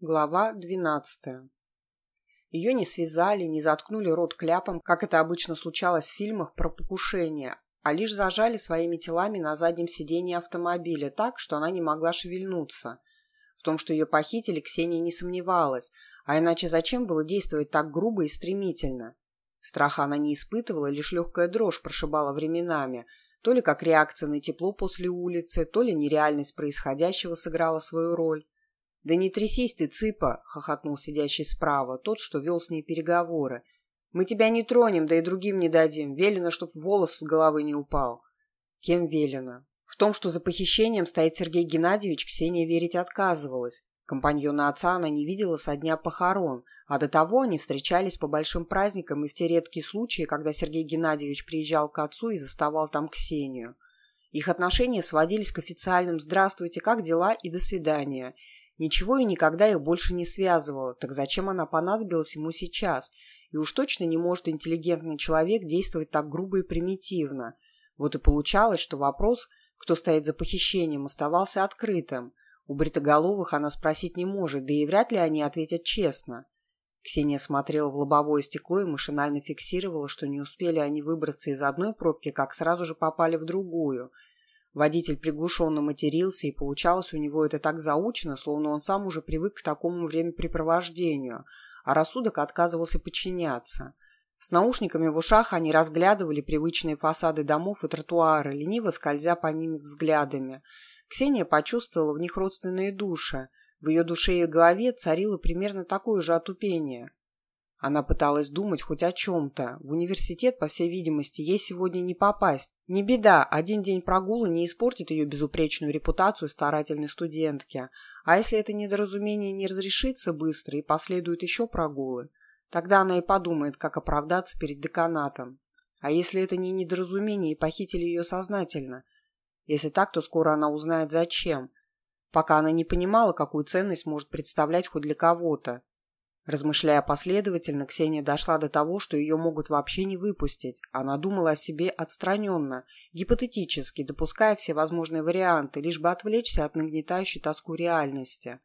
Глава двенадцатая. Ее не связали, не заткнули рот кляпом, как это обычно случалось в фильмах про покушение, а лишь зажали своими телами на заднем сиденье автомобиля так, что она не могла шевельнуться. В том, что ее похитили, Ксения не сомневалась, а иначе зачем было действовать так грубо и стремительно? Страха она не испытывала, лишь легкая дрожь прошибала временами, то ли как реакция на тепло после улицы, то ли нереальность происходящего сыграла свою роль. «Да не трясись ты, цыпа!» — хохотнул сидящий справа, тот, что вел с ней переговоры. «Мы тебя не тронем, да и другим не дадим. Велено, чтоб волос с головы не упал». «Кем велено?» В том, что за похищением стоит Сергей Геннадьевич, Ксения верить отказывалась. Компаньона отца она не видела со дня похорон, а до того они встречались по большим праздникам и в те редкие случаи, когда Сергей Геннадьевич приезжал к отцу и заставал там Ксению. Их отношения сводились к официальным «здравствуйте, как дела» и «до свидания», Ничего и никогда их больше не связывало, так зачем она понадобилась ему сейчас? И уж точно не может интеллигентный человек действовать так грубо и примитивно. Вот и получалось, что вопрос, кто стоит за похищением, оставался открытым. У бритоголовых она спросить не может, да и вряд ли они ответят честно. Ксения смотрела в лобовое стекло и машинально фиксировала, что не успели они выбраться из одной пробки, как сразу же попали в другую – Водитель приглушенно матерился, и получалось у него это так заучено, словно он сам уже привык к такому времяпрепровождению, а рассудок отказывался подчиняться. С наушниками в ушах они разглядывали привычные фасады домов и тротуары, лениво скользя по ним взглядами. Ксения почувствовала в них родственные души. В ее душе и голове царило примерно такое же отупение. Она пыталась думать хоть о чем-то. В университет, по всей видимости, ей сегодня не попасть. Не беда, один день прогула не испортит ее безупречную репутацию старательной студентки. А если это недоразумение не разрешится быстро и последуют еще прогулы, тогда она и подумает, как оправдаться перед деканатом. А если это не недоразумение и похитили ее сознательно? Если так, то скоро она узнает зачем. Пока она не понимала, какую ценность может представлять хоть для кого-то. Размышляя последовательно, Ксения дошла до того, что ее могут вообще не выпустить. Она думала о себе отстраненно, гипотетически, допуская все возможные варианты, лишь бы отвлечься от нагнетающей тоску реальности.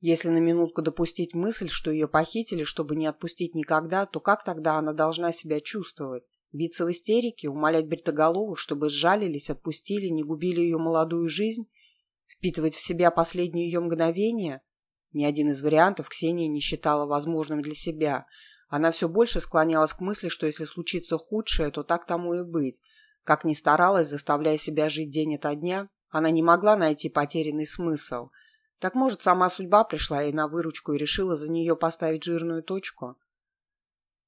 Если на минутку допустить мысль, что ее похитили, чтобы не отпустить никогда, то как тогда она должна себя чувствовать? Биться в истерике, умолять бритоголовых, чтобы сжалились, отпустили, не губили ее молодую жизнь? Впитывать в себя последние ее мгновения – ни один из вариантов Ксения не считала возможным для себя. Она все больше склонялась к мысли, что если случится худшее, то так тому и быть. Как ни старалась, заставляя себя жить день ото дня, она не могла найти потерянный смысл. Так может, сама судьба пришла ей на выручку и решила за нее поставить жирную точку?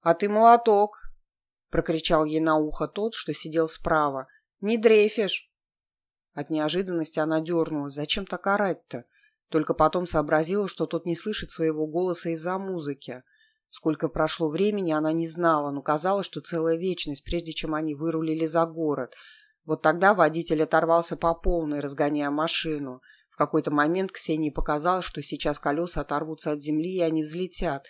«А ты молоток!» — прокричал ей на ухо тот, что сидел справа. «Не дрейфишь!» От неожиданности она дернулась. «Зачем так орать-то?» Только потом сообразила, что тот не слышит своего голоса из-за музыки. Сколько прошло времени, она не знала, но казалось, что целая вечность, прежде чем они вырулили за город. Вот тогда водитель оторвался по полной, разгоняя машину. В какой-то момент Ксении показалось, что сейчас колеса оторвутся от земли, и они взлетят.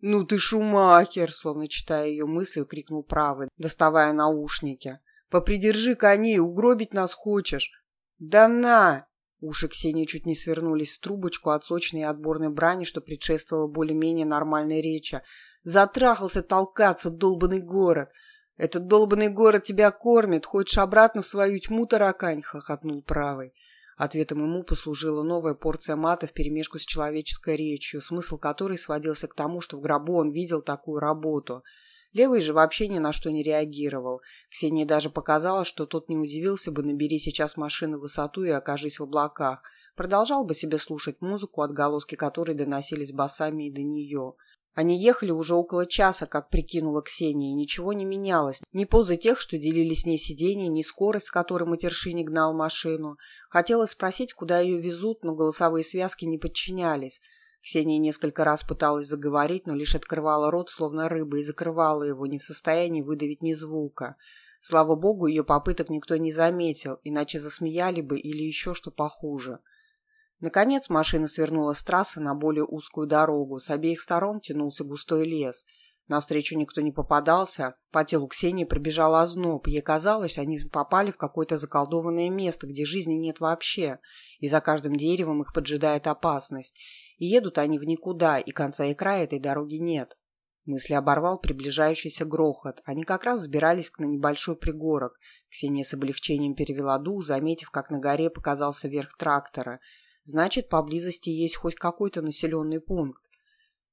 «Ну ты шумахер!» Словно читая ее мысли, крикнул правый, доставая наушники. «Попридержи коней, угробить нас хочешь!» «Да на!» Уши Ксении чуть не свернулись в трубочку от сочной и отборной брани, что предшествовало более-менее нормальной речи. «Затрахался толкаться, долбанный город! Этот долбанный город тебя кормит! Хочешь обратно в свою тьму, таракань?» — хохотнул правый. Ответом ему послужила новая порция мата вперемешку с человеческой речью, смысл которой сводился к тому, что в гробу он видел такую работу — Левый же вообще ни на что не реагировал. Ксении даже показалось, что тот не удивился бы, набери сейчас машины высоту и окажись в облаках. Продолжал бы себе слушать музыку, отголоски которой доносились басами и до нее. Они ехали уже около часа, как прикинула Ксения, и ничего не менялось. Ни позы тех, что делили с ней сиденье, ни скорость, с которой матершине гнал машину. Хотелось спросить, куда ее везут, но голосовые связки не подчинялись. Ксения несколько раз пыталась заговорить, но лишь открывала рот, словно рыба, и закрывала его, не в состоянии выдавить ни звука. Слава богу, ее попыток никто не заметил, иначе засмеяли бы или еще что похуже. Наконец машина свернула с трассы на более узкую дорогу. С обеих сторон тянулся густой лес. Навстречу никто не попадался. По телу Ксении пробежал озноб. Ей казалось, они попали в какое-то заколдованное место, где жизни нет вообще, и за каждым деревом их поджидает опасность. Едут они в никуда, и конца и края этой дороги нет. Мысли оборвал приближающийся грохот. Они как раз взбирались на небольшой пригорок. Ксения с облегчением перевела дух, заметив, как на горе показался верх трактора. Значит, поблизости есть хоть какой-то населенный пункт.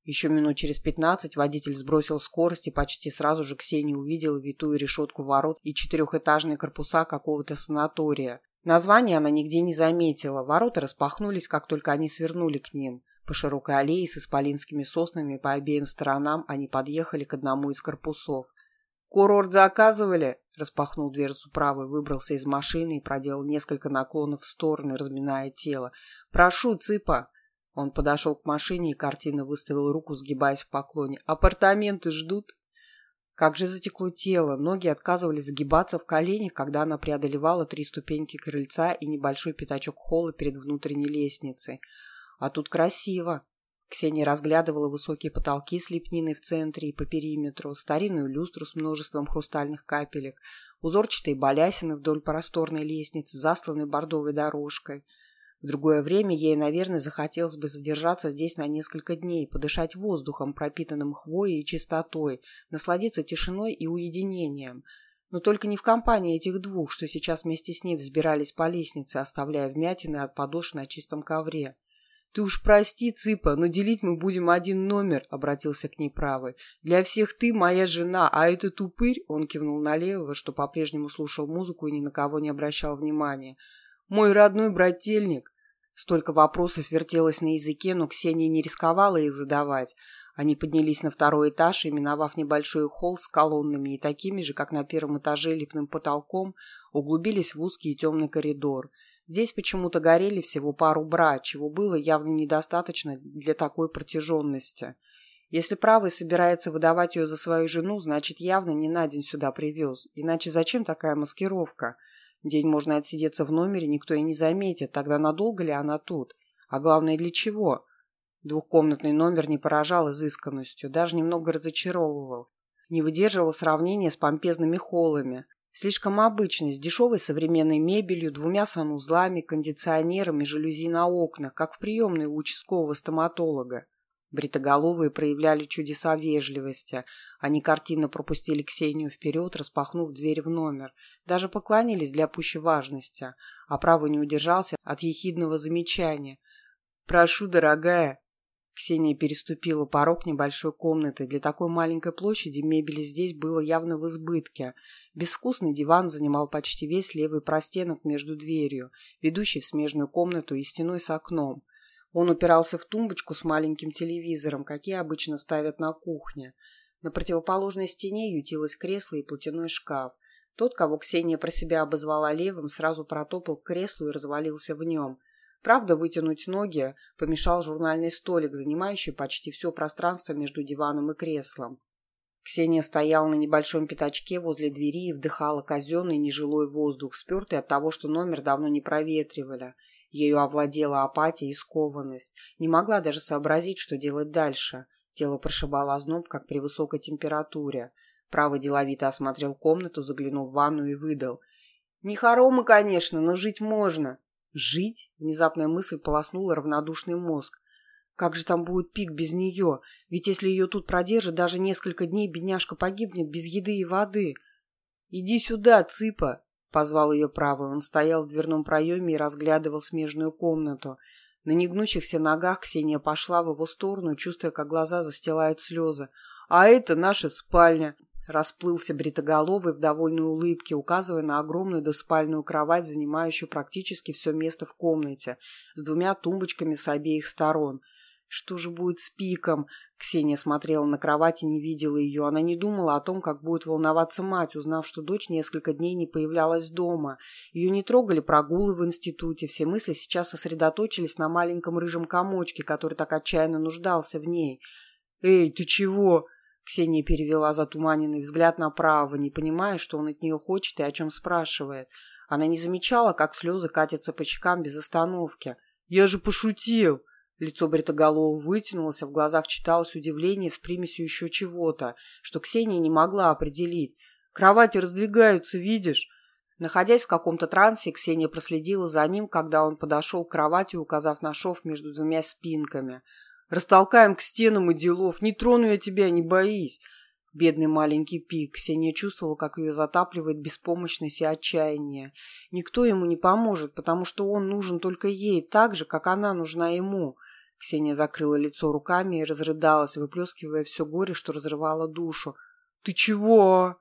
Еще минут через пятнадцать водитель сбросил скорость, и почти сразу же Ксения увидела витую решетку ворот и четырехэтажные корпуса какого-то санатория. Название она нигде не заметила. Ворота распахнулись, как только они свернули к ним. По широкой аллее с исполинскими соснами по обеим сторонам они подъехали к одному из корпусов. «Курорт заказывали?» Распахнул дверцу правой, выбрался из машины и проделал несколько наклонов в стороны, разминая тело. «Прошу, цыпа!» Он подошел к машине и картинно выставил руку, сгибаясь в поклоне. «Апартаменты ждут?» Как же затекло тело, ноги отказывались загибаться в коленях, когда она преодолевала три ступеньки крыльца и небольшой пятачок холла перед внутренней лестницей. А тут красиво. Ксения разглядывала высокие потолки с лепниной в центре и по периметру, старинную люстру с множеством хрустальных капелек, узорчатые балясины вдоль просторной лестницы, засланной бордовой дорожкой. В другое время ей, наверное, захотелось бы задержаться здесь на несколько дней, подышать воздухом, пропитанным хвоей и чистотой, насладиться тишиной и уединением. Но только не в компании этих двух, что сейчас вместе с ней взбирались по лестнице, оставляя вмятины от подошв на чистом ковре. «Ты уж прости, Цыпа, но делить мы будем один номер», — обратился к ней правый. «Для всех ты моя жена, а этот упырь...» — он кивнул на левого, что по-прежнему слушал музыку и ни на кого не обращал внимания. «Мой родной брательник». Столько вопросов вертелось на языке, но Ксения не рисковала их задавать. Они поднялись на второй этаж и, небольшой холл с колоннами и такими же, как на первом этаже, липным потолком, углубились в узкий и темный коридор — Здесь почему-то горели всего пару бра, чего было явно недостаточно для такой протяженности. Если правый собирается выдавать ее за свою жену, значит, явно не на день сюда привез. Иначе зачем такая маскировка? День можно отсидеться в номере, никто и не заметит. Тогда надолго ли она тут? А главное, для чего? Двухкомнатный номер не поражал изысканностью, даже немного разочаровывал. Не выдерживал сравнения с помпезными холлами. Слишком обычный, с дешевой современной мебелью, двумя санузлами, кондиционером и жалюзи на окнах, как в приемной у участкового стоматолога. Бритоголовые проявляли чудеса вежливости. Они картинно пропустили Ксению вперед, распахнув дверь в номер. Даже поклонились для пущей важности. А правый не удержался от ехидного замечания. «Прошу, дорогая». Ксения переступила порог небольшой комнаты. Для такой маленькой площади мебели здесь было явно в избытке. Безвкусный диван занимал почти весь левый простенок между дверью, ведущей в смежную комнату и стеной с окном. Он упирался в тумбочку с маленьким телевизором, какие обычно ставят на кухне. На противоположной стене ютилось кресло и платяной шкаф. Тот, кого Ксения про себя обозвала левым, сразу протопал к креслу и развалился в нем. Правда, вытянуть ноги помешал журнальный столик, занимающий почти все пространство между диваном и креслом. Ксения стояла на небольшом пятачке возле двери и вдыхала казенный нежилой воздух, спертый от того, что номер давно не проветривали. Ею овладела апатия и скованность. Не могла даже сообразить, что делать дальше. Тело прошибало озноб, как при высокой температуре. Правый деловито осмотрел комнату, заглянул в ванну и выдал. «Не хоромы, конечно, но жить можно». «Жить?» — внезапная мысль полоснула равнодушный мозг. Как же там будет пик без нее? Ведь если ее тут продержат даже несколько дней, бедняжка погибнет без еды и воды. «Иди сюда, цыпа!» — позвал ее правый. Он стоял в дверном проеме и разглядывал смежную комнату. На негнущихся ногах Ксения пошла в его сторону, чувствуя, как глаза застилают слезы. «А это наша спальня!» Расплылся бритоголовый в довольной улыбке, указывая на огромную доспальную кровать, занимающую практически все место в комнате, с двумя тумбочками с обеих сторон — что же будет с Пиком? Ксения смотрела на кровать и не видела ее. Она не думала о том, как будет волноваться мать, узнав, что дочь несколько дней не появлялась дома. Ее не трогали прогулы в институте. Все мысли сейчас сосредоточились на маленьком рыжем комочке, который так отчаянно нуждался в ней. «Эй, ты чего?» Ксения перевела затуманенный взгляд направо, не понимая, что он от нее хочет и о чем спрашивает. Она не замечала, как слезы катятся по щекам без остановки. «Я же пошутил!» Лицо Бритоголова вытянулось, а в глазах читалось удивление с примесью еще чего-то, что Ксения не могла определить. «Кровати раздвигаются, видишь?» Находясь в каком-то трансе, Ксения проследила за ним, когда он подошел к кровати, указав на шов между двумя спинками. «Растолкаем к стенам и делов. Не трону я тебя, не боись!» Бедный маленький Пик. Ксения чувствовала, как ее затапливает беспомощность и отчаяние. Никто ему не поможет, потому что он нужен только ей, так же, как она нужна ему. Ксения закрыла лицо руками и разрыдалась, выплескивая все горе, что разрывало душу. «Ты чего?»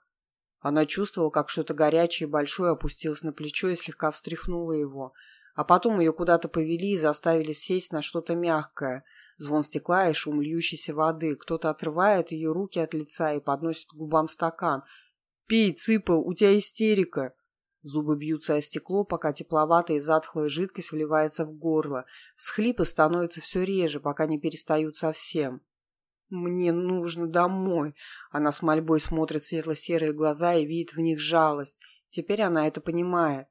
Она чувствовала, как что-то горячее и большое опустилось на плечо и слегка встряхнуло его. А потом ее куда-то повели и заставили сесть на что-то мягкое. Звон стекла и шум льющейся воды. Кто-то отрывает ее руки от лица и подносит к губам стакан. «Пей, цыпа, у тебя истерика!» Зубы бьются о стекло, пока тепловатая и затхлая жидкость вливается в горло. Всхлипы становятся все реже, пока не перестают совсем. «Мне нужно домой!» Она с мольбой смотрит светло-серые глаза и видит в них жалость. Теперь она это понимает.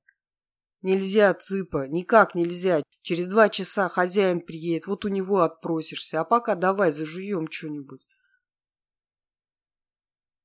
«Нельзя, Цыпа, никак нельзя. Через два часа хозяин приедет, вот у него отпросишься, а пока давай зажуем что-нибудь».